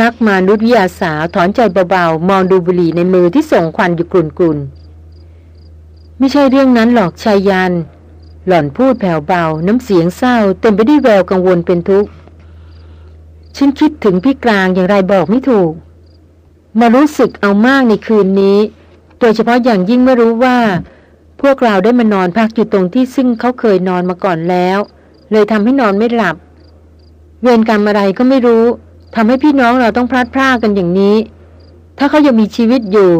นักมนุษยวิทยาสาวถอนใจเบาๆ มองดูบุหรี่ในมือที่ส่งควันอยู่กลุ่นๆ ไม่ใช่เรื่องนั้นหรอกชายยัน หล่อนพูดแผ่วเบา น้ำเสียงเศร้า เต็มไปด้วยแววกังวลเป็นทุกข์ ฉันคิดถึงพี่กลางอย่างไรบอกไม่ถูก มารู้สึกเอามากในคืนนี้ โดยเฉพาะอย่างยิ่งเมื่อรู้ว่า พวกเราได้มานอนพักอยู่ตรงที่ซึ่งเขาเคยนอนมาก่อนแล้ว เลยทำให้นอนไม่หลับ เวรกรรมอะไรก็ไม่รู้ ทำให้พี่น้องเราต้องพลาดพลาดกันอย่างนี้ ถ้าเขายังมีชีวิตอยู่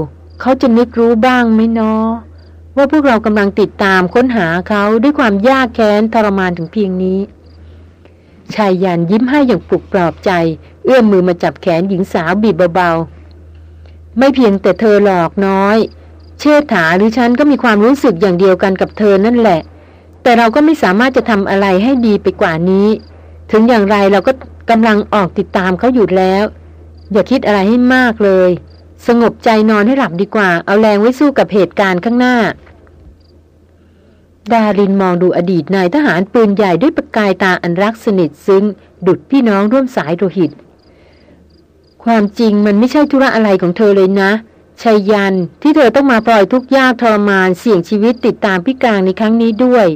เขาจะนึกรู้บ้างไหมเนาะว่าพวกเรากำลังติดตามค้นหาเขาด้วยความยากแค้นทรมานถึงเพียงนี้ชายยันยิ้มให้อย่างปลุกปลอบใจ เอื้อมมือมาจับแขนหญิงสาวบีบเบาๆ ไม่เพียงแต่เธอหลอกน้อย เชษฐาหรือฉันก็มีความรู้สึกอย่างเดียวกันกับเธอนั่นแหละ แต่เราก็ไม่สามารถจะทำอะไรให้ดีไปกว่านี้ ถึงอย่างไรเราก็ กำลังออกติดตามเขาอยู่แล้ว อย่าคิดอะไรให้มากเลย สงบใจนอนให้หลับดีกว่า เอาแรงไว้สู้กับเหตุการณ์ข้างหน้า ดารินมองดูอดีตนายทหารปืนใหญ่ด้วยประกายตาอันรักสนิทซึ้ง ดุดพี่น้องร่วมสายโลหิต ความจริงมันไม่ใช่ธุระอะไรของเธอเลยนะชัยยันที่เธอต้องมาปล่อยทุกข์ยากทรมานเสี่ยงชีวิตติดตามพี่กลางในครั้งนี้ด้วย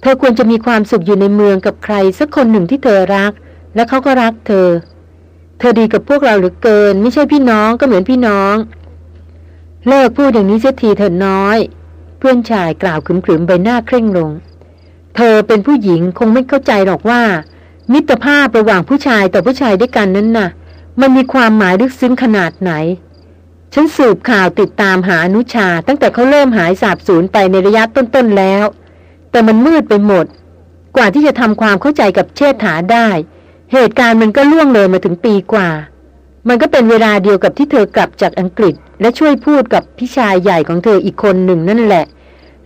เธอควรจะมีความสุขอยู่ในเมืองกับใครสักคนหนึ่งที่เธอรัก และเขาก็รักเธอ เธอดีกับพวกเราเหลือเกิน ไม่ใช่พี่น้องก็เหมือนพี่น้อง เลิกพูดอย่างนี้เสียทีเถิดน้อย เพื่อนชายกล่าวขึมๆใบหน้าเคร่งลง เธอเป็นผู้หญิงคงไม่เข้าใจหรอกว่า มิตรภาพระหว่างผู้ชายต่อผู้ชายด้วยกันนั้นน่ะ มันมีความหมายลึกซึ้งขนาดไหนฉันสืบข่าวติดตามหาอนุชา ตั้งแต่เขาเริ่มหายสาบสูญไปในระยะต้นๆแล้ว แต่มันมืดไปหมด กว่าที่จะทำความเข้าใจกับเชษฐาได้ เหตุการณ์มันก็ล่วงเลยมาถึงปีกว่า มันก็เป็นเวลาเดียวกับที่เธอกลับจากอังกฤษ และช่วยพูดกับพี่ชายใหญ่ของเธออีกคนหนึ่งนั่นแหละ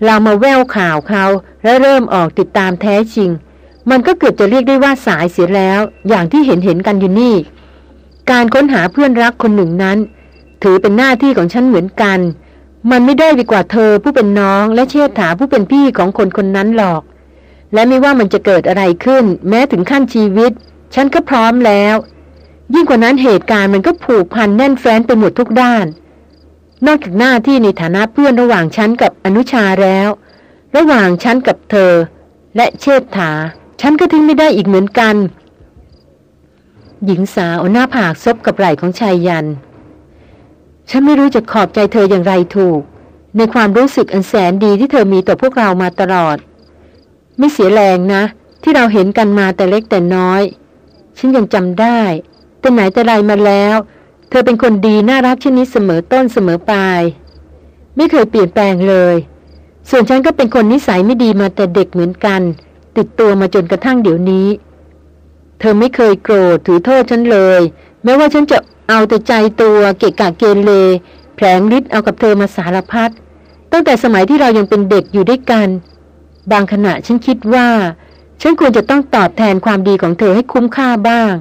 เรามาแววข่าวเขาและเริ่มออกติดตามแท้จริง มันก็เกือบจะเรียกได้ว่าสายเสียแล้ว อย่างที่เห็นเห็นกันอยู่นี่ การค้นหาเพื่อนรักคนหนึ่งนั้น ถือเป็นหน้าที่ของฉันเหมือนกัน มันไม่ได้ดีกว่าเธอผู้เป็นน้อง และเชษฐาผู้เป็นพี่ของคนคนนั้นหรอก และไม่ว่ามันจะเกิดอะไรขึ้น แม้ถึงขั้นชีวิต ฉันก็พร้อมแล้ว ยิ่งกว่านั้นเหตุการณ์มันก็ผูกพันแน่นแฟ้นไปหมดทุกด้าน นอกจากหน้าที่ในฐานะเพื่อนระหว่างฉันกับอนุชาแล้ว ระหว่างฉันกับเธอ และเชษฐา ฉันก็ทิ้งไม่ได้อีกเหมือนกัน หญิงสาวหน้าผากซบกับไหล่ของชายยัน ฉันไม่รู้จะขอบใจเธออย่างไรถูก ในความรู้สึกอันแสนดีที่เธอมีต่อพวกเรามาตลอด ไม่เสียแรงนะ ที่เราเห็นกันมาแต่เล็กแต่น้อย ฉันยังจำได้ แต่ไหนแต่ไรมาแล้ว เธอเป็นคนดีน่ารักเช่นนี้เสมอต้นเสมอปลาย ไม่เคยเปลี่ยนแปลงเลย ส่วนฉันก็เป็นคนนิสัยไม่ดีมาแต่เด็กเหมือนกัน ติดตัวมาจนกระทั่งเดี๋ยวนี้ เธอไม่เคยโกรธถือโทษฉันเลย แม้ว่าฉันจะเอาแต่ใจตัวเกะกะเกเรแผลงฤทธิ์เอากับเธอมาสารพัดตั้งแต่สมัยที่เรายังเป็นเด็กอยู่ด้วยกัน บางขณะฉันคิดว่า ฉันควรจะต้องตอบแทนความดีของเธอให้คุ้มค่าบ้าง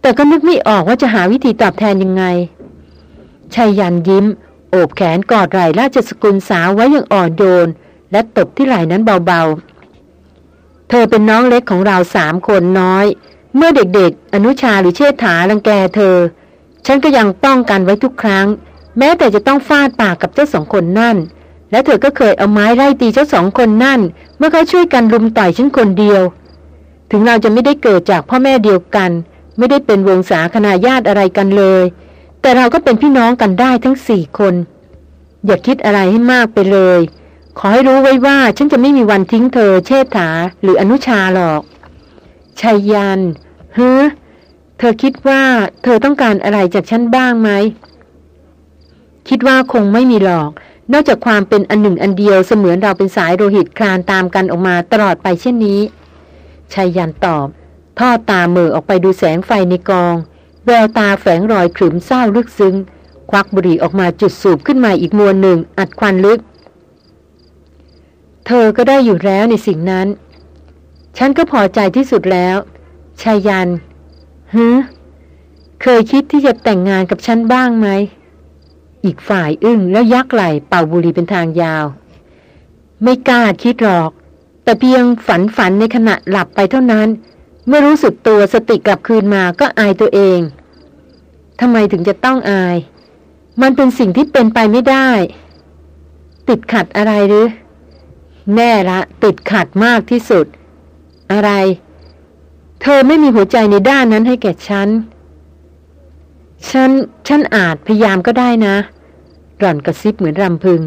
แต่ก็นึกไม่ออกว่าจะหาวิธีตอบแทนยังไงชายยันยิ้ม โอบแขนกอดไหล่ราชสกุลสาวไว้อย่างอ่อนโยน และตบที่ไหล่นั้นเบาๆ เธอเป็นน้องเล็กของเราสามคนน้อย เมื่อเด็กๆ อนุชาหรือเชษฐารังแกเธอ ฉันก็ยังป้องกันไว้ทุกครั้ง แม้แต่จะต้องฟาดปากกับเจ้าสองคนนั่น และเธอก็เคยเอาไม้ไล่ตีเจ้าสองคนนั่น เมื่อเขาช่วยกันรุมต่อยฉันคนเดียว ถึงเราจะไม่ได้เกิดจากพ่อแม่เดียวกัน ไม่ได้เป็นวงศาคณาญาติอะไรกันเลย แต่เราก็เป็นพี่น้องกันได้ทั้งสี่คน อย่าคิดอะไรให้มากไปเลย ขอให้รู้ไว้ว่าฉันจะไม่มีวันทิ้งเธอ เชษฐา หรืออนุชาหรอกชัยยันเฮ้เธอคิดว่าเธอต้องการอะไรจากฉันบ้างไหมคิดว่าคงไม่มีหรอก นอกจากความเป็นอันหนึ่งอันเดียวเสมือนเราเป็นสายโลหิตคลานตามกันออกมาตลอดไปเช่นนี้ชายยันตอบ ท่อตาเมือออกไปดูแสงไฟในกอง แววตาแฝงรอยขรึมเศร้าลึกซึ้ง ควักบุหรี่ออกมาจุดสูบขึ้นมาอีกมวลหนึ่งอัดควันลึก เธอก็ได้อยู่แล้วในสิ่งนั้น ฉันก็พอใจที่สุดแล้วชายยันฮึเคยคิดที่จะแต่งงานกับฉันบ้างไหม อีกฝ่ายอึ้งแล้วยักไหลเป่าบุหรี่เป็นทางยาว ไม่กล้าคิดหรอก แต่เพียงฝันฝันในขณะหลับไปเท่านั้น เมื่อรู้สึกตัวสติกลับคืนมาก็อายตัวเองทำไมถึงจะต้องอาย มันเป็นสิ่งที่เป็นไปไม่ได้ ติดขัดอะไรหรือ แน่ละ ติดขัดมากที่สุด อะไร เธอไม่มีหัวใจในด้านนั้นให้แก่ฉัน ฉัน ฉันอาจพยายามก็ได้นะ หล่อนกระซิบเหมือนรำพึง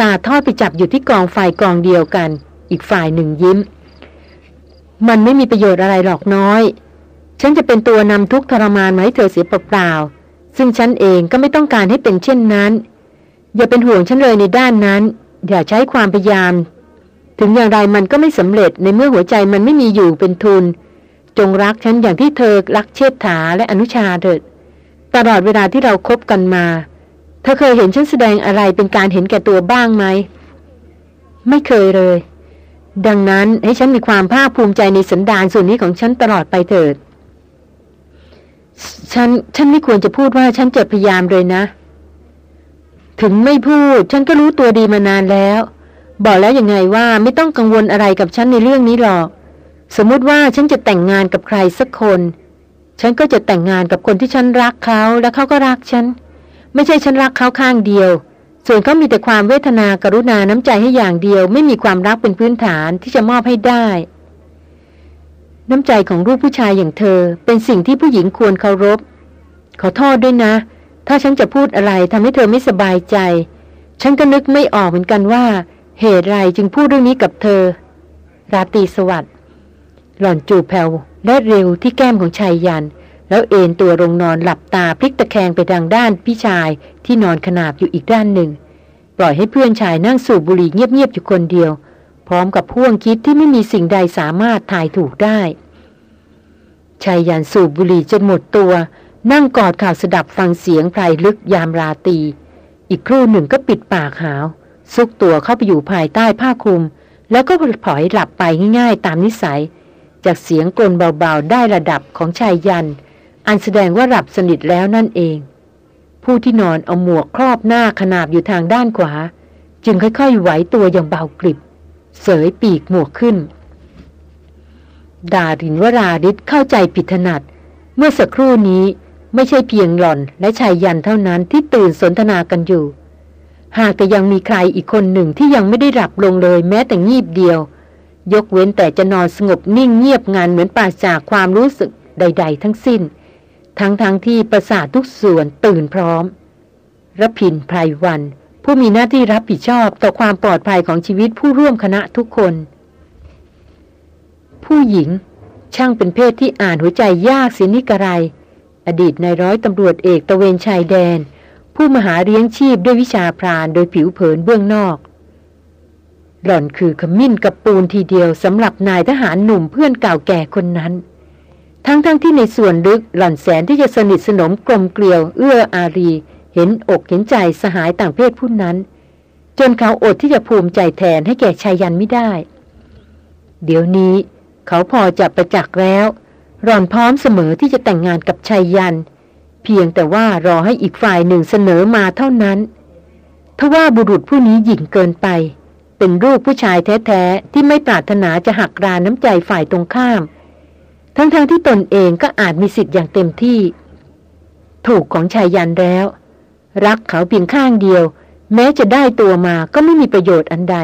ตาทอดไปจับอยู่ที่กองไฟกองเดียวกัน อีกฝ่ายหนึ่งยิ้ม มันไม่มีประโยชน์อะไรหรอกน้อย ฉันจะเป็นตัวนำทุกทรมานมาให้เธอเสียเปล่าๆซึ่งฉันเองก็ไม่ต้องการให้เป็นเช่นนั้น อย่าเป็นห่วงฉันเลยในด้านนั้น อย่าใช้ความพยายาม ถึงอย่างไรมันก็ไม่สำเร็จในเมื่อหัวใจมันไม่มีอยู่เป็นทุน จงรักฉันอย่างที่เธอรักเชษฐาและอนุชาเถิด ตลอดเวลาที่เราครบกันมาเธอเคยเห็นฉันแสดงอะไรเป็นการเห็นแก่ตัวบ้างไหม ไม่เคยเลย ดังนั้นให้ฉันมีความภาคภูมิใจในสันดานส่วนนี้ของฉันตลอดไปเถิด ฉัน ฉันไม่ควรจะพูดว่าฉันจะพยายามเลยนะ ถึงไม่พูด ฉันก็รู้ตัวดีมานานแล้ว บอกแล้วยังไงว่าไม่ต้องกังวลอะไรกับฉันในเรื่องนี้หรอก สมมติว่าฉันจะแต่งงานกับใครสักคน ฉันก็จะแต่งงานกับคนที่ฉันรักเขาและเขาก็รักฉัน ไม่ใช่ฉันรักเขาข้างเดียว ส่วนเขามีแต่ความเวทนากรุณาน้ำใจให้อย่างเดียว ไม่มีความรักเป็นพื้นฐานที่จะมอบให้ได้ น้ำใจของรูปผู้ชายอย่างเธอ เป็นสิ่งที่ผู้หญิงควรเคารพ ขอโทษด้วยนะ ถ้าฉันจะพูดอะไรทำให้เธอไม่สบายใจ ฉันก็นึกไม่ออกเหมือนกันว่า เหตุไรจึงพูดเรื่องนี้กับเธอ ราตรีสวัสดิ์หล่อนจูบแผ่ว และเร็วที่แก้มของชายยัน แล้วเอนตัวลงนอนหลับตาพลิกตะแคงไปทางด้านพี่ชายที่นอนขนาบอยู่อีกด้านหนึ่ง ปล่อยให้เพื่อนชายนั่งสูบบุหรี่เงียบๆอยู่คนเดียว พร้อมกับพ่วงคิดที่ไม่มีสิ่งใดสามารถถ่ายถูกได้ชายยันสูบบุหรี่จนหมดตัว นั่งกอดข่าวสดับฟังเสียงไพรลึกยามราตี อีกครู่หนึ่งก็ปิดปากหาว ซุกตัวเข้าไปอยู่ภายใต้ผ้าคลุม แล้วก็ผลอยหลับไปง่ายๆ ตามนิสัย จากเสียงกลนเบาๆ ได้ระดับของชายยัน อันแสดงว่าหลับสนิทแล้วนั่นเอง ผู้ที่นอนเอาหมวกครอบหน้าขนาบอยู่ทางด้านขวา จึงค่อยๆไหวตัวอย่างเบากริบ เสยปีกหมวกขึ้น ดารินวราดิษเข้าใจผิดถนัด เมื่อสักครู่นี้ไม่ใช่เพียงหล่อนและชายยันเท่านั้นที่ตื่นสนทนากันอยู่ หากแต่ยังมีใครอีกคนหนึ่งที่ยังไม่ได้หลับลงเลยแม้แต่งีบเดียว ยกเว้นแต่จะนอนสงบนิ่งเงียบงานเหมือนปราศจากความรู้สึกใด ๆ ทั้งสิ้น ทั้งๆทที่ประสาททุกส่วนตื่นพร้อมรพินไพรวัน ผู้มีหน้าที่รับผิดชอบต่อความปลอดภัยของชีวิตผู้ร่วมคณะทุกคน ผู้หญิง ช่างเป็นเพศที่อ่านหัวใจยากสินิกระไร อดีตนายร้อยตำรวจเอกตะเวนชายแดน ผู้มหาเลี้ยงชีพด้วยวิชาพรานโดยผิวเผินเบื้องนอก หล่อนคือขมิ้นกับปูนทีเดียวสำหรับนายทหารหนุ่มเพื่อนเก่าแก่คนนั้น ทั้งๆทที่ในส่วนลึกหล่อนแสนที่จะสนิทสนมกลมเกลียว เอื้ออารี เห็นอกเห็นใจสหายต่างเพศผู้นั้น จนเขาอดที่จะภูมิใจแทนให้แก่ชายยันไม่ได้ เดี๋ยวนี้เขาพอจะประจักษ์แล้วหล่อนพร้อมเสมอที่จะแต่งงานกับชายยัน เพียงแต่ว่ารอให้อีกฝ่ายหนึ่งเสนอมาเท่านั้นทว่าบุรุษผู้นี้หยิ่งเกินไป เป็นรูปผู้ชายแท้ๆ ที่ไม่ปรารถนาจะหักรานน้ำใจฝ่ายตรงข้าม ทั้งๆทที่ตนเองก็อาจมีสิทธิ์อย่างเต็มที่ ถูกของชายยันแล้ว รักเขาเพียงข้างเดียว แม้จะได้ตัวมาก็ไม่มีประโยชน์อันใด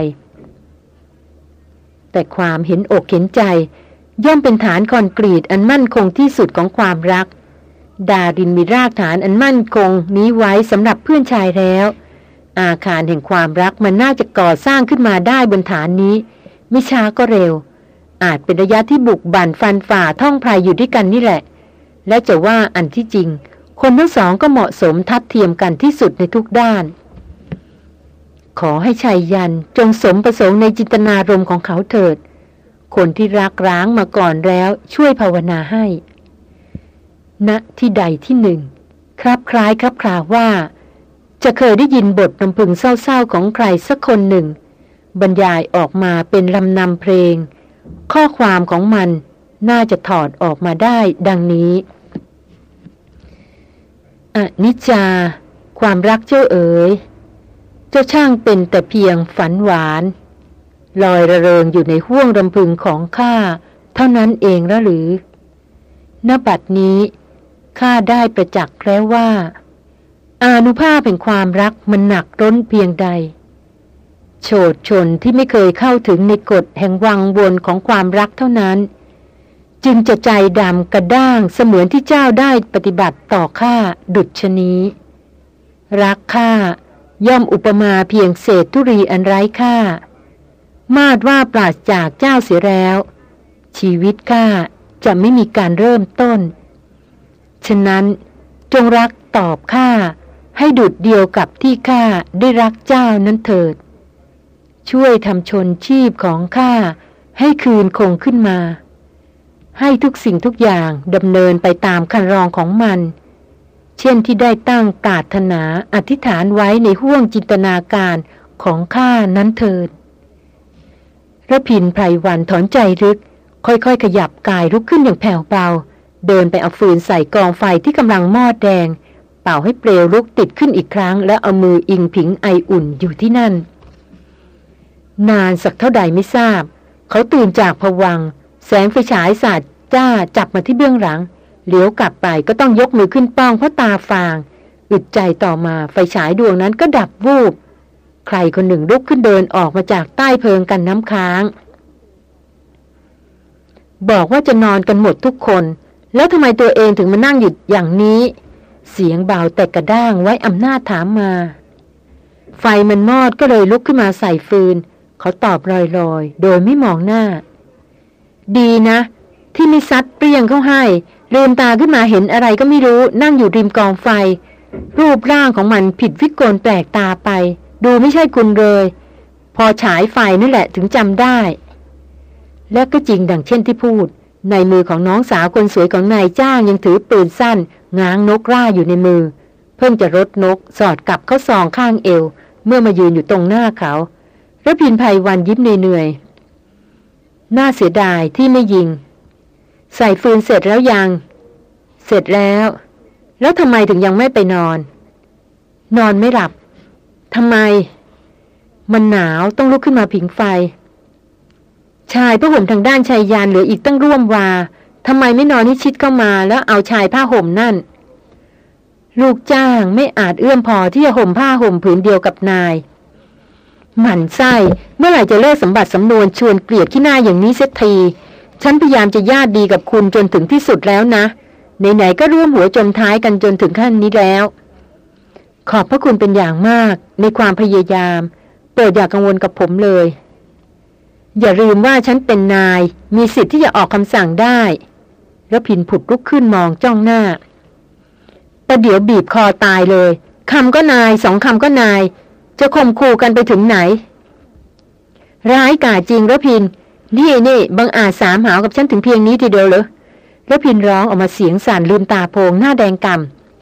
แต่ความเห็นอกเห็นใจ ย่อมเป็นฐานคอนกรีตอันมั่นคงที่สุดของความรัก ดารินมีรากฐานอันมั่นคงนี้ไว้สำหรับเพื่อนชายแล้ว อาคารแห่งความรักมันน่าจะก่อสร้างขึ้นมาได้บนฐานนี้ ไม่ช้าก็เร็ว อาจเป็นระยะที่บุกบั่นฟันฝ่าท่องพายอยู่ด้วยกันนี่แหละ และจะว่าอันที่จริง คนทั้งสองก็เหมาะสมทัดเทียมกันที่สุดในทุกด้าน ขอให้ชายยันจงสมประสงค์ในจินตนารมของเขาเถิด คนที่รักร้างมาก่อนแล้วช่วยภาวนาให้ณที่ใดที่หนึ่งครับคล้ายครับคราว่า จะเคยได้ยินบทนำพึงเศร้าๆของใครสักคนหนึ่ง บรรยายออกมาเป็นลำนำเพลง ข้อความของมันน่าจะถอดออกมาได้ดังนี้อนิจจา ความรักเจ้าเอ๋ย เจ้าช่างเป็นแต่เพียงฝันหวาน ลอยระเริงอยู่ในห้วงรำพึงของข้า เท่านั้นเองละหรือ ณ บัดนี้ข้าได้ประจักษ์แล้วว่า อานุภาพแห่งความรักมันหนักร้นเพียงใด โฉดชนที่ไม่เคยเข้าถึงในกฎแห่งวังวนของความรักเท่านั้น จึงจะใจดำกระด้างเสมือนที่เจ้าได้ปฏิบัติต่อข้าดุจชนี้ รักข้าย่อมอุปมาเพียงเศษทุรีอันไร้ค่า มาดว่าปราศจากเจ้าเสียแล้ว ชีวิตข้าจะไม่มีการเริ่มต้น ฉะนั้นจงรักตอบข้า ให้ดุดเดียวกับที่ข้าได้รักเจ้านั้นเถิด ช่วยทำชนชีพของข้าให้คืนคงขึ้นมา ให้ทุกสิ่งทุกอย่างดำเนินไปตามคันรองของมัน เช่นที่ได้ตั้งปรารถนาอธิษฐานไว้ในห้วงจินตนาการของข้านั้นเถิดระพินไพรวันถอนใจรึก ค่อยๆ ขยับกายลุกขึ้นอย่างแผ่วเบา เดินไปเอาฟืนใส่กองไฟที่กำลังมอดแดง ป่าให้เปลวลุกติดขึ้นอีกครั้ง แล้วเอามืออิงผิงไออุ่นอยู่ที่นั่น นานสักเท่าใดไม่ทราบ เขาตื่นจากผวัง แสงไฟฉายสาดจ้าจับมาที่เบื้องหลังเหลียวกลับไปก็ต้องยกมือขึ้นป้องเพราะตาฟางอึดใจต่อมาไฟฉายดวงนั้นก็ดับวูบ ใครคนหนึ่งลุกขึ้นเดินออกมาจากใต้เพิงกันน้ำค้าง บอกว่าจะนอนกันหมดทุกคน แล้วทำไมตัวเองถึงมานั่งหยุดอย่างนี้ เสียงเบาแต่กระด้างไว้อำนาจถามมา ไฟมันมอดก็เลยลุกขึ้นมาใส่ฟืน เขาตอบลอยๆ โดยไม่มองหน้า ดีนะ ที่ม่ซัดเปรี้ยงเข้าให้ลืมตาขึ้นมาเห็นอะไรก็ไม่รู้นั่งอยู่ริมกองไฟ รูปร่างของมันผิดวิกลแปลกตาไป ดูไม่ใช่คุณเลย พอฉายไฟนั่นแหละถึงจำได้ และก็จริงดังเช่นที่พูด ในมือของน้องสาวคนสวยของนายจ้างยังถือปืนสั้น ง้างนกร่าอยู่ในมือ เพิ่งจะรดนกสอดกลับเข้าซองข้างเอว เมื่อมายืนอยู่ตรงหน้าเขาระพินภัยวันยิ้มเหนื่อยน่าเสียดายที่ไม่ยิง ใส่ฟืนเสร็จแล้วยัง เสร็จแล้ว แล้วทำไมถึงยังไม่ไปนอน นอนไม่หลับทำไม มันหนาวต้องลุกขึ้นมาผิงไฟ ชายผ้ห่มทางด้านชายยานเหลืออีกตั้งร่วมวา ทำไมไม่นอนให้ชิดเข้ามาแล้วเอาชายผ้าห่มนั่น ลูกจ้างไม่อาจเอื้อมพอที่จะห่มผ้าห่มผืนเดียวกับนาย หมั่นไส้เมื่อไหร่จะเลิกสมบัติสำนวนชวนเกลียดขี้หน้าอย่างนี้เสียทีฉันพยายามจะญาติดีกับคุณจนถึงที่สุดแล้วนะไหนๆก็ร่วมหัวจมท้ายกันจนถึงขั้นนี้แล้ว ขอบพระคุณเป็นอย่างมากในความพยายามโปรดอย่ากกังวลกับผมเลย อย่าลืมว่าฉันเป็นนาย มีสิทธิ์ที่จะออกคำสั่งได้ ระพินผุดลุกขึ้นมองจ้องหน้าประเดี๋ยวบีบคอตายเลยคำก็นายสองคำก็นาย จะข่มขู่กันไปถึงไหน ร้ายกาจจริงระพิน นี่นี่บังอาจสามหาวกับฉันถึงเพียงนี้ทีเดียวเหรอแล้วพินร้องออกมาเสียงสั่นลืมตาโพงหน้าแดงก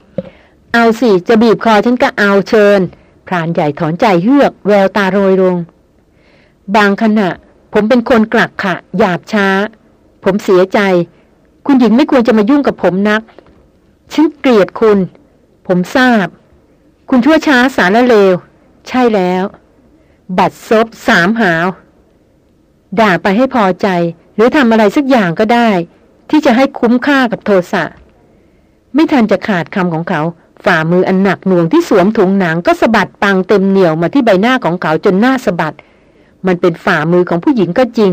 ำเอาสิจะบีบคอฉันก็เอาเชิญพรานใหญ่ถอนใจเฮือก แววตาโรยลง บางขณะ ผมเป็นคนกลักขะหยาบช้า ผมเสียใจ คุณหญิงไม่ควรจะมายุ่งกับผมนัก ฉันเกลียดคุณ ผมทราบ คุณชั่วช้าสารเลว ใช่แล้ว บัดซบสามหาว ด่าไปให้พอใจ หรือทำอะไรสักอย่างก็ได้ ที่จะให้คุ้มค่ากับโทสะ ไม่ทันจะขาดคำของเขา ฝ่ามืออันหนักหน่วงที่สวมถุงหนังก็สะบัดปังเต็มเหนียวมาที่ใบหน้าของเขาจนหน้าสะบัด มันเป็นฝ่ามือของผู้หญิงก็จริง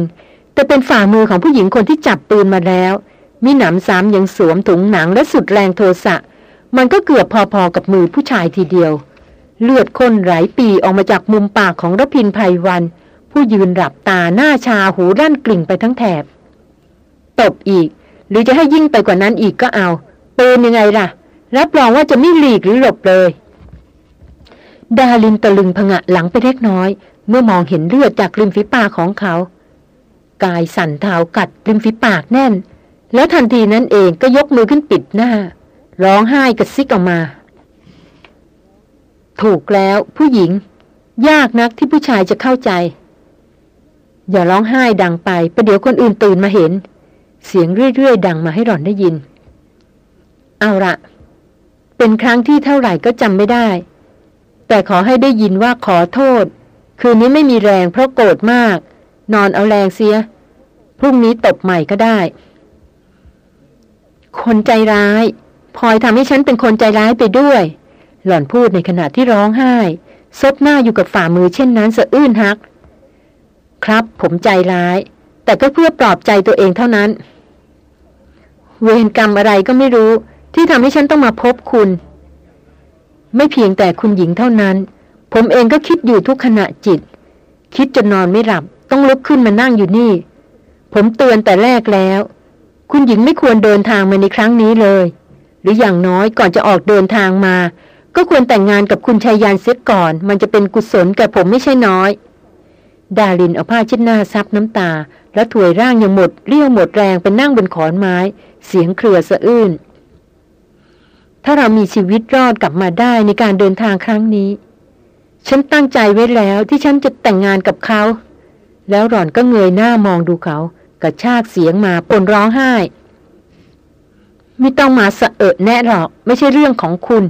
แต่เป็นฝ่ามือของผู้หญิงคนที่จับปืนมาแล้ว มีหนำซ้ำยังสวมถุงหนังและสุดแรงโทสะ มันก็เกือบพอๆกับมือผู้ชายทีเดียว เลือดข้นไหลปีออกมาจากมุมปากของรพินภัยวัน ผู้ยืนหลับตาหน้าชาหูด้านกลิ่งไปทั้งแถบ ตบอีก หรือจะให้ยิ่งไปกว่านั้นอีกก็เอาปืนยังไงล่ะ รับรองว่าจะไม่หลีกหรือหลบเลย ดาลินตะลึงผงะหลังไปเล็กน้อย เมื่อมองเห็นเลือดจากริมฝีปากของเขา กายสั่นเท้ากัดริมฝีปากแน่น แล้วทันทีนั้นเองก็ยกมือขึ้นปิดหน้า ร้องไห้กระซิกออกมา ถูกแล้วผู้หญิง ยากนักที่ผู้ชายจะเข้าใจ อย่าร้องไห้ดังไปประเดี๋ยวคนอื่นตื่นมาเห็น เสียงเรื่อยๆดังมาให้หล่อนได้ยิน เอาละเป็นครั้งที่เท่าไหร่ก็จำไม่ได้ แต่ขอให้ได้ยินว่าขอโทษ คืนนี้ไม่มีแรงเพราะโกรธมาก นอนเอาแรงเสียพรุ่งนี้ตบใหม่ก็ได้ คนใจร้ายพลอยทำให้ฉันเป็นคนใจร้ายไปด้วย หล่อนพูดในขณะที่ร้องไห้ ซบหน้าอยู่กับฝ่ามือเช่นนั้นสะอื้นฮัก ครับผมใจร้าย แต่ก็เพื่อปลอบใจตัวเองเท่านั้น เวรกรรมอะไรก็ไม่รู้ ที่ทำให้ฉันต้องมาพบคุณ ไม่เพียงแต่คุณหญิงเท่านั้น ผมเองก็คิดอยู่ทุกขณะจิต คิดจนนอนไม่หลับ ต้องลุกขึ้นมานั่งอยู่นี่ ผมเตือนแต่แรกแล้ว คุณหญิงไม่ควรเดินทางมาในครั้งนี้เลย หรืออย่างน้อยก่อนจะออกเดินทางมา ก็ควรแต่งงานกับคุณชายยานเสียก่อน มันจะเป็นกุศลแก่ผมไม่ใช่น้อย ดารินเอาผ้าเช็ดหน้าซับน้ำตา แล้วถวยร่างอยังหมดเรี่ยวหมดแรงเป็นนั่งบนขอนไม้ เสียงเครือสะอื้นถ้าเรามีชีวิตรอดกลับมาได้ในการเดินทางครั้งนี้ ฉันตั้งใจไว้แล้วที่ฉันจะแต่งงานกับเขา แล้วหล่อนก็เงยหน้ามองดูเขา กระชากเสียงมาปนร้องไห้ ไม่ต้องมาสะเอะแน่หรอก ไม่ใช่เรื่องของคุณ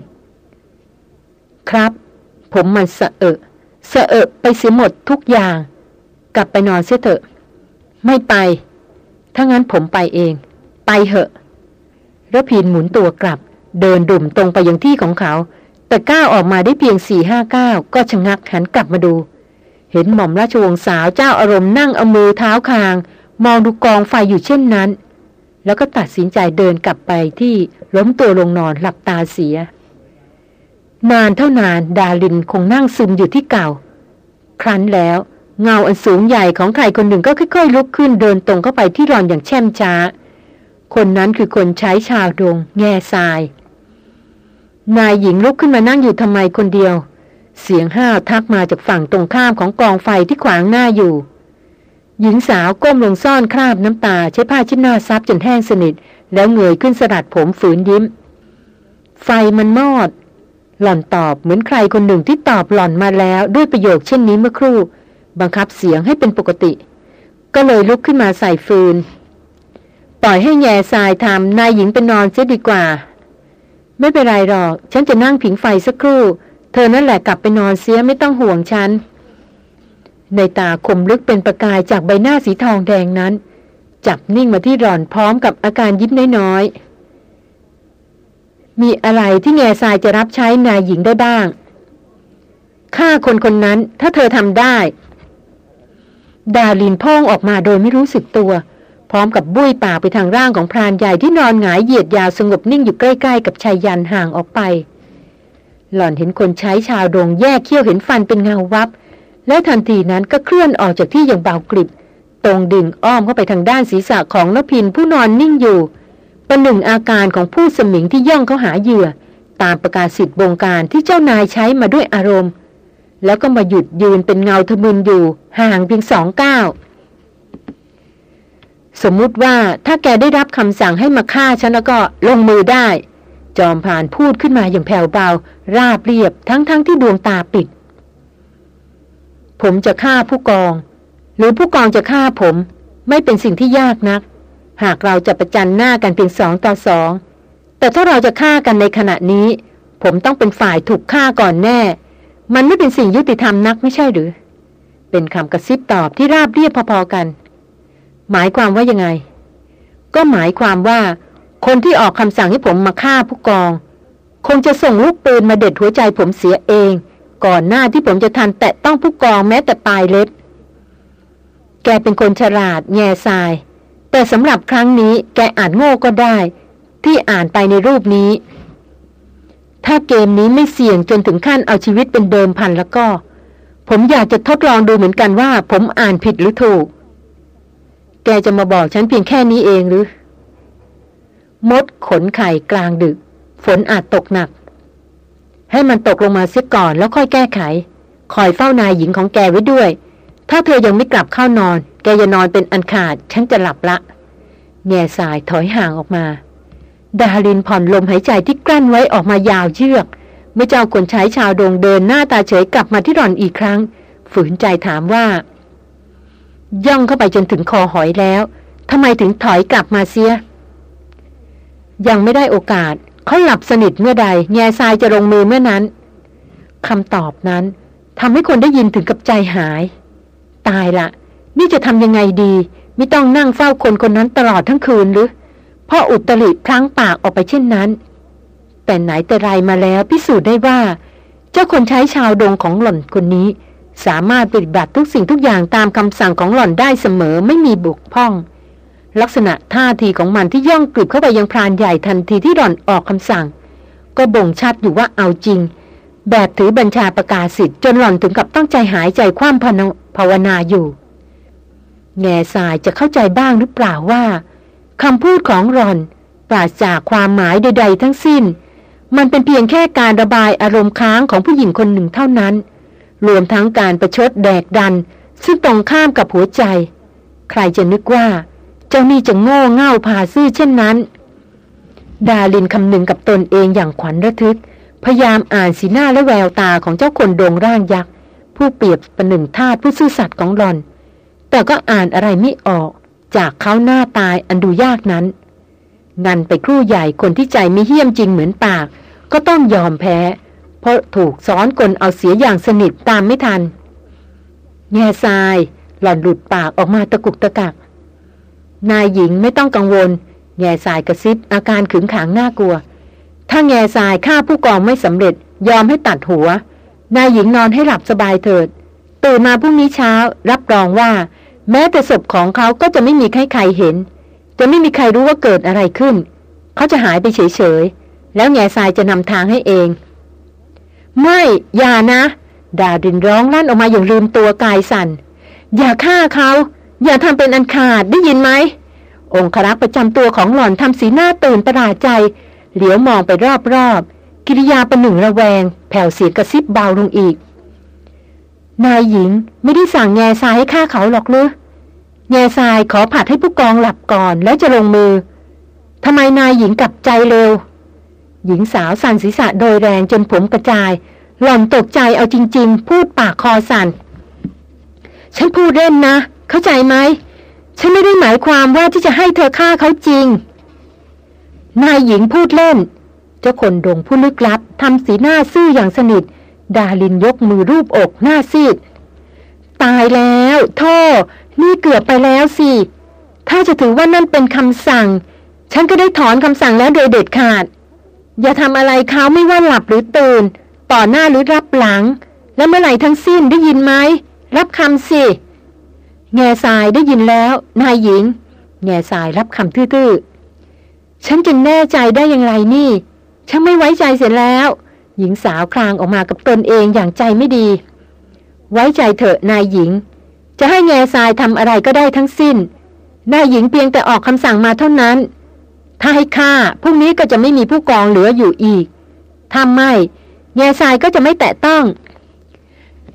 ครับ ผมมันสะเอะสะเอะไปเสียหมดทุกอย่าง กลับไปนอนเสียเถอะ ไม่ไป ถ้างั้นผมไปเอง ไปเหอะระพินหมุนตัวกลับ เดินดุ่มตรงไปยังที่ของเขา แต่ก้าวออกมาได้เพียงสี่ห้าก้าวก็ชะงักหันกลับมาดู เห็นหม่อมราชวงศ์สาวเจ้าอารมณ์นั่งเอามือเท้าคาง มองดูกองไฟอยู่เช่นนั้น แล้วก็ตัดสินใจเดินกลับไปที่ล้มตัวลงนอนหลับตาเสีย นานเท่านานดาลินคงนั่งซึมอยู่ที่เก่า ครั้นแล้วเงาอันสูงใหญ่ของใครคนหนึ่งก็ค่อยๆลุกขึ้นเดินตรงเข้าไปที่รอนอย่างแช่มช้า คนนั้นคือคนใช้ชาวดง แง่ทราย นายหญิงลุกขึ้นมานั่งอยู่ทำไมคนเดียว เสียงห้าวทักมาจากฝั่งตรงข้ามของกองไฟที่ขวางหน้าอยู่ หญิงสาวก้มลงซ่อนคราบน้ำตาใช้ผ้าชิ้นหน้าซับจนแห้งสนิท แล้วเงยขึ้นสลัดผมฝืนยิ้ม ไฟมันมอด หล่อนตอบเหมือนใครคนหนึ่งที่ตอบหล่อนมาแล้วด้วยประโยคเช่นนี้เมื่อครู่ บังคับเสียงให้เป็นปกติ ก็เลยลุกขึ้นมาใส่ฟืน ปล่อยให้แง่ทรายทำนายหญิงเป็นนอนเสียดีกว่า ไม่เป็นไรหรอก ฉันจะนั่งผิงไฟสักครู่ เธอนั่นแหละกลับไปนอนเสียไม่ต้องห่วงฉัน ในตาคมลึกเป็นประกายจากใบหน้าสีทองแดงนั้น จับนิ่งมาที่หล่อนพร้อมกับอาการยิ้มน้อยๆ มีอะไรที่แง่ทรายจะรับใช้นายหญิงได้บ้างฆ่าคนคนนั้นถ้าเธอทำได้ ดาลินพ่องออกมาโดยไม่รู้สึกตัว พร้อมกับบุ้ยปากไปทางร่างของพรานใหญ่ที่นอนหงายเหยียดยาวสงบนิ่งอยู่ใกล้ๆ กับชายยันห่างออกไป หล่อนเห็นคนใช้ชาวดงแยกเขี้ยวเห็นฟันเป็นเงาวับ และทันทีนั้นก็เคลื่อนออกจากที่อย่างเบากริบ ตรงดึงอ้อมเข้าไปทางด้านศีรษะของนพินผู้นอนนิ่งอยู่ประหนึ่งอาการของผู้สมิงที่ย่องเข้าหาเหยื่อ ตามประกาศสิทธิ์บงการที่เจ้านายใช้มาด้วยอารมณ์ แล้วก็มาหยุดยืนเป็นเงาทะมึนอยู่ห่างเพียงสองก้าวสมมุติว่าถ้าแกได้รับคำสั่งให้มาฆ่าฉันแล้วก็ลงมือได้ จอมผ่านพูดขึ้นมาอย่างแผ่วเบา ราบเรียบทั้งๆทที่ดวงตาปิด ผมจะฆ่าผู้กอง หรือผู้กองจะฆ่าผม ไม่เป็นสิ่งที่ยากนัก หากเราจะประจันหน้ากันเพียงสองต่อสอง แต่ถ้าเราจะฆ่ากันในขณะนี้ ผมต้องเป็นฝ่ายถูกฆ่าก่อนแน่ มันไม่เป็นสิ่งยุติธรรมนักไม่ใช่หรือ เป็นคำกระซิบตอบที่ราบเรียบพอๆกัน หมายความว่ายังไง ก็หมายความว่า คนที่ออกคำสั่งให้ผมมาฆ่าผู้กอง คงจะส่งลูกปืนมาเด็ดหัวใจผมเสียเอง ก่อนหน้าที่ผมจะทันแตะต้องผู้กองแม้แต่ปลายเล็บ แกเป็นคนฉลาดแง่ทราย แต่สำหรับครั้งนี้แกอ่านโง่ก็ได้ ที่อ่านไปในรูปนี้ ถ้าเกมนี้ไม่เสี่ยงจนถึงขั้นเอาชีวิตเป็นเดิมพันแล้วก็ ผมอยากจะทดลองดูเหมือนกันว่า ผมอ่านผิดหรือถูก แกจะมาบอกฉันเพียงแค่นี้เองหรือ มดขนไข่กลางดึก ฝนอาจตกหนัก ให้มันตกลงมาเสียก่อนแล้วค่อยแก้ไข คอยเฝ้านายหญิงของแกไว้ด้วย ถ้าเธอยังไม่กลับเข้านอน แกจะนอนเป็นอันขาด ฉันจะหลับละ แง่สายถอยห่างออกมา ดารินผ่อนลมหายใจที่กลั้นไว้ออกมายาวเยือก เมื่อเจ้าคนใช้ชาวโดงเดินหน้าตาเฉยกลับมาที่รอนอีกครั้ง ฝืนใจถามว่า ย่องเข้าไปจนถึงคอหอยแล้วทำไมถึงถอยกลับมาเสีย ยังไม่ได้โอกาส เขาหลับสนิทเมื่อใด แง่ทรายจะลงมือเมื่อนั้นคำตอบนั้นทำให้คนได้ยินถึงกับใจหาย ตายละ นี่จะทำยังไงดี ไม่ต้องนั่งเฝ้าคนคนนั้นตลอดทั้งคืนหรือพ่ออุตริพลั้งปากออกไปเช่นนั้น แต่ไหนแต่ไรมาแล้วพิสูจน์ได้ว่า เจ้าคนใช้ชาวดงของหล่อนคนนี้ สามารถปฏิบัติทุกสิ่งทุกอย่างตามคำสั่งของหล่อนได้เสมอไม่มีบุกพ่อง ลักษณะท่าทีของมันที่ย่องกลืบเข้าไปยังพรานใหญ่ทันทีที่หล่อนออกคำสั่ง ก็บ่งชัดอยู่ว่าเอาจริง แบบถือบัญชาประกาศสิทธิ์จนหล่อนถึงกับต้องใจหายใจคว่ำภาวนาอยู่ แง่สายจะเข้าใจบ้างหรือเปล่าว่าคำพูดของหล่อนปราศจากความหมายใด ๆ ทั้งสิ้น มันเป็นเพียงแค่การระบายอารมณ์ค้างของผู้หญิงคนหนึ่งเท่านั้น รวมทั้งการประชดแดกดัน ซึ่งตรงข้ามกับหัวใจ ใครจะนึกว่า เจ้านี่จะโง่เง่าพาซื่อเช่นนั้น ดาลินคำนึงกับตนเองอย่างขวัญระทึก พยายามอ่านสีหน้าและแววตาของเจ้าคนโดงร่างยักษ์ผู้เปรียบประหนึ่งทาสผู้ซื่อสัตย์ของหลอน แต่ก็อ่านอะไรไม่ออก จากเขาหน้าตายอันดูยากนั้น งันไปครู่ใหญ่คนที่ใจไม่เหี้ยมจริงเหมือนปาก ก็ต้องยอมแพ้ เพราะถูกซ้อนกลเอาเสียอย่างสนิทตามไม่ทัน แง่ทรายหล่อนหลุดปากออกมาตะกุกตะกัก นายหญิงไม่ต้องกังวล แง่ทรายกระซิบอาการขึงขังน่ากลัว ถ้าแง่ทรายฆ่าผู้กองไม่สำเร็จยอมให้ตัดหัว นายหญิงนอนให้หลับสบายเถิด ตื่นมาพรุ่งนี้เช้า รับรองว่า แม้แต่ศพของเขาก็จะไม่มีใครใครเห็น จะไม่มีใครรู้ว่าเกิดอะไรขึ้น เขาจะหายไปเฉยๆ แล้วแง่ทรายจะนำทางให้เอง ไม่อย่านะ ดาดินร้องลั่นออกมาอย่างลืมตัวกายสัน่นอย่าฆ่าเขา อย่าทำเป็นอันขาดได้ยินไหม องครักษ์ประจำตัวของหล่อนทำสีหน้าตื่นประหลาดใจ เหลียวมองไปรอบๆ กิริยาประหนึ่งระแวง แผ่วเสียงกระซิบเบาลงอีก นายหญิงไม่ได้สั่งแง่ทรายให้ฆ่าเขาหรอกเลยแง่ทรายขอผัดให้ผู้กองหลับก่อนแล้วจะลงมือทำไมนายหญิงกลับใจเร็ว หญิงสาวสั่นศีรษะโดยแรงจนผมกระจาย หล่อนตกใจเอาจริง ๆ พูดปากคอสัน่นฉันพูดเล่นนะ เข้าใจไหม ฉันไม่ได้หมายความว่าที่จะให้เธอฆ่าเขาจริง นายหญิงพูดเล่น เจ้าคนดงผู้ลึกลับทำสีหน้าซื่ออย่างสนิท ดาลินยกมือรูปอกหน้าซีด ตายแล้วท่อนี่เกือบไปแล้วสิ ถ้าจะถือว่านั่นเป็นคำสั่ง ฉันก็ได้ถอนคำสั่งแล้วโดยเด็ดขาด อย่าทำอะไรเขาไม่ว่าหลับหรือตื่น ต่อหน้าหรือรับหลัง แล้วเมื่อไหร่ทั้งสิ้นได้ยินไหม รับคำสิ แง่สายได้ยินแล้ว นายหญิง แง่สายรับคำตื้อๆ ฉันจึงแน่ใจได้อย่างไรนี่ ฉันไม่ไว้ใจเสร็จแล้ว หญิงสาวคลางออกมากับตนเองอย่างใจไม่ดี ไว้ใจเถอะนายหญิง จะให้แง่ทรายทำอะไรก็ได้ทั้งสิ้น นายหญิงเพียงแต่ออกคำสั่งมาเท่านั้น ถ้าให้ฆ่าพรุ่งนี้ก็จะไม่มีผู้กองเหลืออยู่อีกถ้าไม่แง่ทรายก็จะไม่แตะต้อง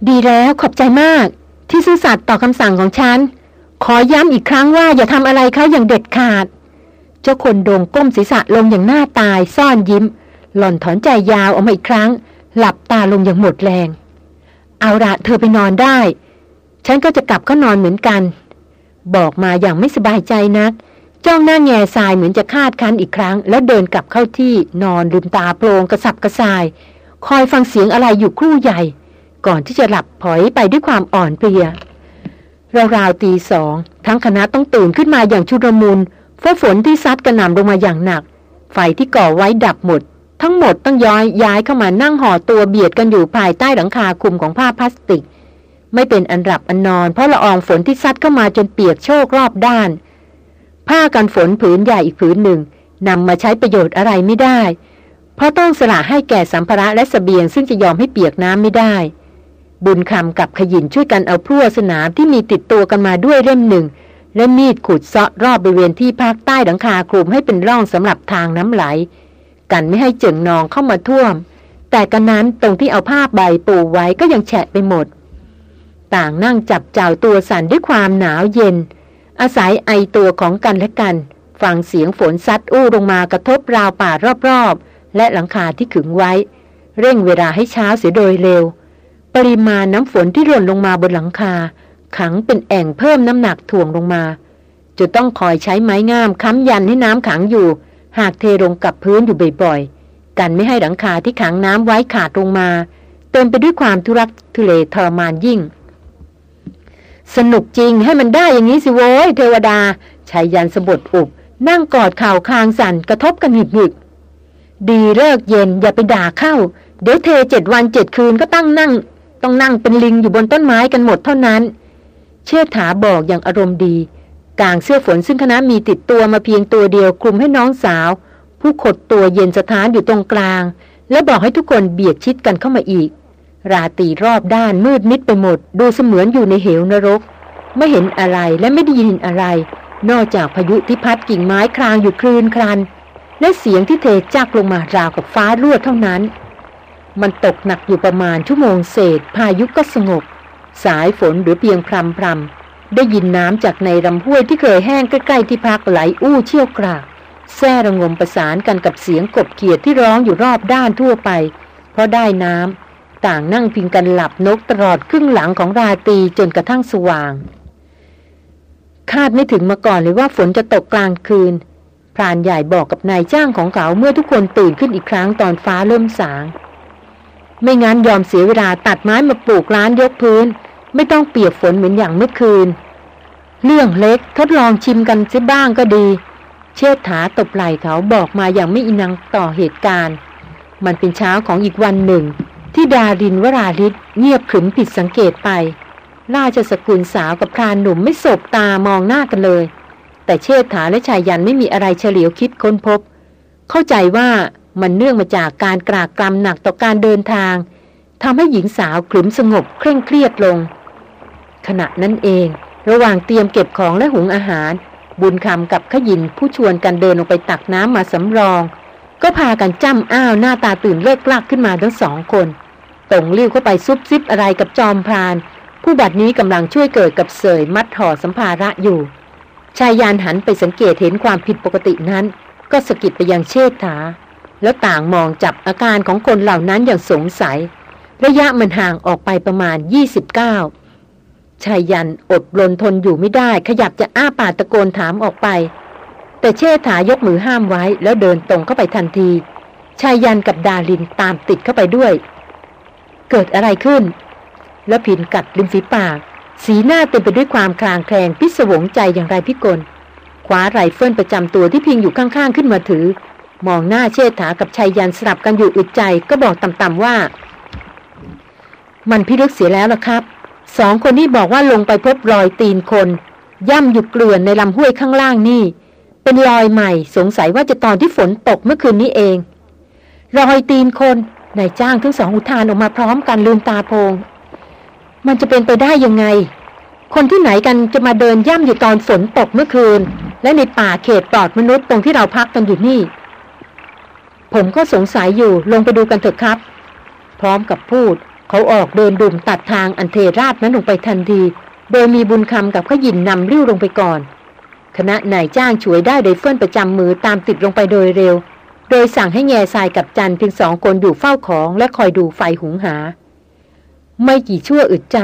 ดีแล้วขอบใจมาก ที่ซื่อสัตย์ต่อคำสั่งของฉัน ขอย้ำอีกครั้งว่าอย่าทำอะไรเขาอย่างเด็ดขาด เจ้าคนโดงก้มศีรษะลงอย่างหน้าตายซ่อนยิ้ม หล่อนถอนใจยาวออกมาอีกครั้ง หลับตาลงอย่างหมดแรง เอาละเธอไปนอนได้ ฉันก็จะกลับเข้านอนเหมือนกัน บอกมาอย่างไม่สบายใจนัก จ้องหน้าแง่ทรายเหมือนจะคาดคันอีกครั้ง แล้วเดินกลับเข้าที่นอนลืมตาโปรงกระสับกระส่าย คอยฟังเสียงอะไรอยู่ครู่ใหญ่ ก่อนที่จะหลับผอยไปด้วยความอ่อนเพลียราวๆตีสองทั้งคณะต้องตื่นขึ้นมาอย่างชุดมุนเพราะฝนที่ซัดกระหน่ำลงมาอย่างหนัก ไฟที่ก่อไว้ดับหมด ทั้งหมดต้องย้อยย้ายเข้ามานั่งห่อตัวเบียดกันอยู่ภายใต้หลังคาคุมของผ้าพลาสติก ไม่เป็นอันหลับอันนอน เพราะละอองฝนที่ซัดเข้ามาจนเปียกโชกรอบด้าน ผ้ากันฝนผืนใหญ่อีกผืนหนึ่งนำมาใช้ประโยชน์อะไรไม่ได้ เพราะต้องสละให้แก่สัมภาระและสเสบียงซึ่งจะยอมให้เปียกน้ำไม่ได้ บุญคำกับขยินช่วยกันเอาพลั่วสนามที่มีติดตัวกันมาด้วยเล่มหนึ่ง และมีดขุดเซาะรอบบริเวณที่ภาคใต้หลังคาคลุมให้เป็นร่องสำหรับทางน้ำไหล กันไม่ให้เจิ่งนองเข้ามาท่วม แต่กันนั้นตรงที่เอาผ้าใบปูไว้ก็ยังแฉะไปหมด ต่างนั่งจับเจ้าตัวสั่นด้วยความหนาวเย็น อาศัยไอตัวของกันและกัน ฟังเสียงฝนซัดอู้ลงมากระทบราวป่ารอบๆและหลังคาที่ขึงไว้ เร่งเวลาให้เช้าเสียโดยเร็ว ปริมาณน้ำฝนที่ร่นลงมาบนหลังคา ขังเป็นแอ่งเพิ่มน้ำหนักถ่วงลงมาจะต้องคอยใช้ไม้งามค้ำยันให้น้ำขังอยู่ หากเทลงกับพื้นอยู่บ่อยๆกันไม่ให้หลังคาที่ขังน้ำไว้ขาดลงมา เต็มไปด้วยความทุรักทุเลทรมานยิ่ง สนุกจริงให้มันได้อย่างนี้สิโว้ยเทวดาชายยันสบดอุบนั่งกอดเข่าคางสั่นกระทบกันหึกหึกดีเลิกเย็นอย่าไปด่าเข้า เดี๋ยวเทเจ็ดวันเจ็ดคืนก็ตั้งนั่ง ต้องนั่งเป็นลิงอยู่บนต้นไม้กันหมดเท่านั้น เชษฐาบอกอย่างอารมณ์ดี กางเสื้อฝนซึ่งคณะมีติดตัวมาเพียงตัวเดียวคลุมให้น้องสาว ผู้ขดตัวเย็นสถานอยู่ตรงกลาง และบอกให้ทุกคนเบียดชิดกันเข้ามาอีก ราตีรอบด้านมืดมิดไปหมด ดูเสมือนอยู่ในเหวนรก ไม่เห็นอะไรและไม่ได้ยินอะไร นอกจากพายุที่พัดกิ่งไม้คลางอยู่คลืนครัน และเสียงที่เทจักลงมาราวกับฟ้าลวเท่านั้น มันตกหนักอยู่ประมาณชั่วโมงเศษ พายุก็สงบ สายฝนหรือเพียงพรำพรำได้ยินน้ำจากในลำห้วยที่เคยแห้งใกล้ๆที่พักไหลอู้เชี่ยวกรากแซ่ระงมประสานกันกับเสียงกบเขียดที่ร้องอยู่รอบด้านทั่วไป เพราะได้น้ำต่างนั่งพิงกันหลับนกตลอดครึ่งหลังของราตรีจนกระทั่งสว่าง คาดไม่ถึงมาก่อนเลยว่าฝนจะตกกลางคืนพรานใหญ่บอกกับนายจ้างของเขาเมื่อทุกคนตื่นขึ้นอีกครั้งตอนฟ้าเริ่มสาง ไม่งั้นยอมเสียเวลาตัดไม้มาปลูกร้านยกพื้น ไม่ต้องเปียกฝนเหมือนอย่างเมื่อคืน เรื่องเล็กทดลองชิมกันซิบ้างก็ดี เชิดถาตบไหล่เขาบอกมาอย่างไม่อินังต่อเหตุการณ์ มันเป็นเช้าของอีกวันหนึ่ง ที่ดารินวราลิศเงียบขรึมผิดสังเกตไปราชสกุลสาวกับพรานหนุ่มไม่สบตามองหน้ากันเลย แต่เชิดถาและชายยันไม่มีอะไรเฉลียวคิดค้นพบ เข้าใจว่า มันเนื่องมาจากการกรากกรำหนักต่อการเดินทางทำให้หญิงสาวขรึมสงบเคร่งเครียดลง ขณะนั้นเอง ระหว่างเตรียมเก็บของและหุงอาหาร บุญคำกับขยินผู้ชวนกันเดินลงไปตักน้ำมาสำรอง ก็พากันจ้ำอ้าวหน้าตาตื่นเลิกลักขึ้นมาทั้งสองคนตรงลี้วเข้าไปซุบซิบอะไรกับจอมพราน ผู้บัดนี้กำลังช่วยเกิดกับเสยมัดห่อสัมภาระอยู่ชายยานหันไปสังเกตเห็นความผิดปกตินั้น ก็สกิดไปยังเชษฐา แล้วต่างมองจับอาการของคนเหล่านั้นอย่างสงสัย ระยะมันห่างออกไปประมาณ 29ชายยันอดลนทนอยู่ไม่ได้ ขยับจะอ้าปากตะโกนถามออกไป แต่เชษฐายกมือห้ามไว้แล้วเดินตรงเข้าไปทันทีชายยันกับดาลินตามติดเข้าไปด้วย เกิดอะไรขึ้น แล้วผินกัดริมฝีปาก สีหน้าเต็มไปด้วยความคลางแคลงพิศวงใจอย่างไรพิกลคว้าไรเฟิลประจำตัวที่พิงอยู่ข้างๆขึ้นมาถือ มองหน้าเชษฐากับชายยันสลับกันอยู่อึดใจก็บอกต่ำๆว่า มันพิลึกเสียแล้วล่ะครับ สองคนนี้บอกว่าลงไปพบรอยตีนคน ย่ำอยู่เกลื่อนในลำห้วยข้างล่างนี่ เป็นรอยใหม่สงสัยว่าจะตอนที่ฝนตกเมื่อคืนนี้เอง รอยตีนคนนายจ้างทั้งสองอุทานออกมาพร้อมกันลืมตาโพง มันจะเป็นไปได้ยังไง คนที่ไหนกันจะมาเดินย่ำอยู่ตอนฝนตกเมื่อคืน และในป่าเขตปลอดมนุษย์ตรงที่เราพักกันอยู่นี่ ผมก็สงสัยอยู่ลงไปดูกันเถอะครับ พร้อมกับพูด เขาออกเดินดุมตัดทางอันเทราดนั้นลงไปทันที โดยมีบุญคำกับขยินนำริ้วลงไปก่อน คณะนายจ้างช่วยได้โดยเฟื่อนประจำมือตามติดลงไปโดยเร็ว โดยสั่งให้แง่ทรายกับจันเพียงสองคนอยู่เฝ้าของและคอยดูไฟหุงหา ไม่กี่ชั่วอึดใจ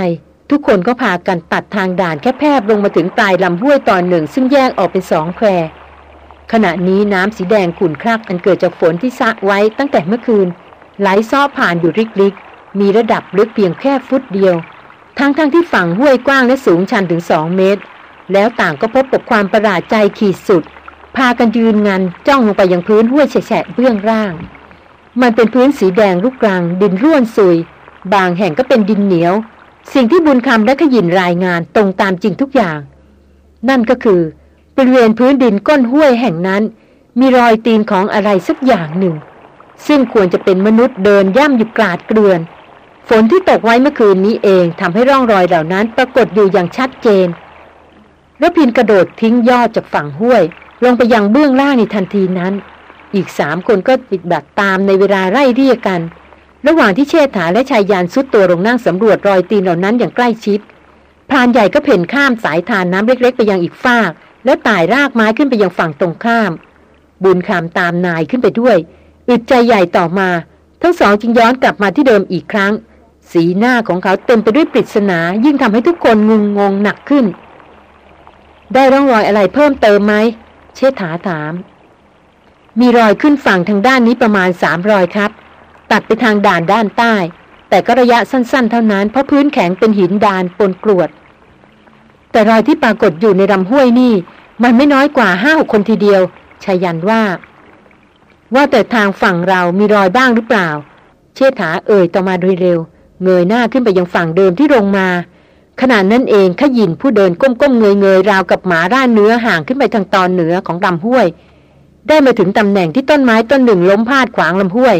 ทุกคนก็พากันตัดทางด่านแคบๆลงมาถึงปลายลำห้วยตอนหนึ่ง ซึ่งแยกออกเป็นสองแคว ขณะนี้น้ำสีแดงขุ่นคลักอันเกิดจากฝนที่สะไว้ตั้งแต่เมื่อคืน ไหลซ้อผ่านอยู่ริกมีระดับลึกเพียงแค่ฟุตเดียว ทั้งๆทที่ฝั่งห้วยกว้างและสูงชันถึงสองเมตร แล้วต่างก็พบกับความประหลาดใจขีดสุด พากันยืนงันจ้องลงไปยังพื้นห้วยแฉะเบื้องล่าง มันเป็นพื้นสีแดงลูกกลางดินร่วนซุย บางแห่งก็เป็นดินเหนียว สิ่งที่บุญคำและขยินรายงานตรงตามจริงทุกอย่าง นั่นก็คือ บริเวณพื้นดินก้นห้วยแห่งนั้น มีรอยตีนของอะไรสักอย่างหนึ่ง ซึ่งควรจะเป็นมนุษย์เดินย่ำอยู่กลาดเกลื่อน ฝนที่ตกไว้เมื่อคืนนี้เองทำให้ร่องรอยเหล่านั้นปรากฏอยู่อย่างชัดเจนแล้วพินกระโดดทิ้งยอดจากฝั่งห้วย ลงไปยังเบื้องล่างในทันทีนั้น อีกสามคนก็ติดบัตรตามในเวลาไล่เรียกกัน ระหว่างที่เชษฐาและชายยานซุดตัวลงนั่งสำรวจรอยตีนเหล่านั้นอย่างใกล้ชิดพรานใหญ่ก็เพ่นข้ามสายทานน้ำเล็กๆ ไปยังอีกฟาก แล้วตายรากไม้ขึ้นไปยังฝั่งตรงข้าม บุญคำตามนายขึ้นไปด้วย อึดใจใหญ่ต่อมา ทั้งสองจึงย้อนกลับมาที่เดิมอีกครั้ง สีหน้าของเขาเต็มไปด้วยปริศนา ยิ่งทำให้ทุกคนงุงงงหนักขึ้น ได้ร่องรอยอะไรเพิ่มเติมไหม เชษฐาถาม มีรอยขึ้นฝั่งทางด้านนี้ประมาณสามรอยครับ ตัดไปทางด่านด้านใต้ แต่ก็ระยะสั้น ๆ เท่านั้นเพราะพื้นแข็งเป็นหินดานปนกรวด แต่รอยที่ปรากฏอยู่ในลำห้วยนี่ มันไม่น้อยกว่าห้าหกคนทีเดียวชายันว่า ว่าแต่ทางฝั่งเรามีรอยบ้างหรือเปล่า เชษฐาเอ่ยต่อมาโดยเร็ว เงยหน้าขึ้นไปยังฝั่งเดิมที่ลงมาขณะนั้นเองขยินผู้เดินก้มๆเงยๆราวกับหมาร่าเนื้อห่างขึ้นไปทางตอนเหนือของลำห้วย ได้มาถึงตำแหน่งที่ต้นไม้ต้นหนึ่งล้มพาดขวางลำห้วย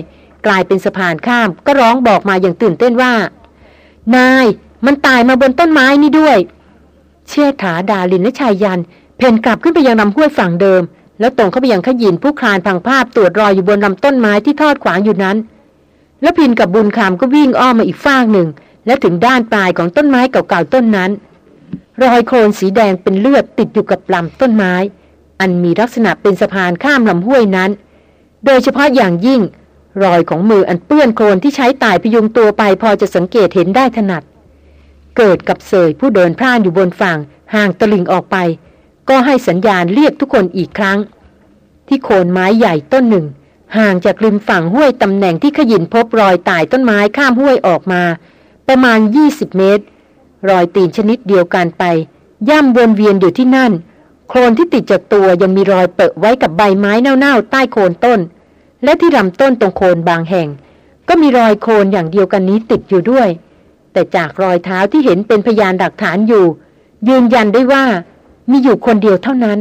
กลายเป็นสะพานข้าม ก็ร้องบอกมาอย่างตื่นเต้นว่า นาย มันตายมาบนต้นไม้นี่ด้วย เชี่ยถาดาลินและชายยัน เพนกลับขึ้นไปยังลำห้วยฝั่งเดิม แล้วตรงเข้าไปยังขยินผู้คลานพังภาพตรวจรอยอยู่บนลำต้นไม้ที่ทอดขวางอยู่นั้น แล้วพินกับบุญคำก็วิ่งอ้อมมาอีกฟากหนึ่ง และถึงด้านปลายของต้นไม้เก่าๆต้นนั้น รอยโคลนสีแดงเป็นเลือดติดอยู่กับลำต้นไม้ อันมีลักษณะเป็นสะพานข้ามลำห้วยนั้น โดยเฉพาะอย่างยิ่ง รอยของมืออันเปื้อนโคลนที่ใช้ตายพยุงตัวไปพอจะสังเกตเห็นได้ถนัด เกิดกับเสยผู้เดินพร่านอยู่บนฝั่งห่างตะลิงออกไป ก็ให้สัญญาณเรียกทุกคนอีกครั้ง ที่โคนไม้ใหญ่ต้นหนึ่ง ห่างจากริมฝั่งห้วยตำแหน่งที่ขยินพบรอยตายต้นไม้ข้ามห้วยออกมา ประมาณ 20 เมตร รอยตีนชนิดเดียวกันไป ย่ำวนเวียนอยู่ที่นั่น โคลนที่ติดจากตัวยังมีรอยเปอะไว้กับใบไม้เน่าๆใต้โคนต้น และที่ลำต้นตรงโคนบางแห่ง ก็มีรอยโคลนอย่างเดียวกันนี้ติดอยู่ด้วย แต่จากรอยเท้าที่เห็นเป็นพยานหลักฐานอยู่ ยืนยันได้ว่ามีอยู่คนเดียวเท่านั้น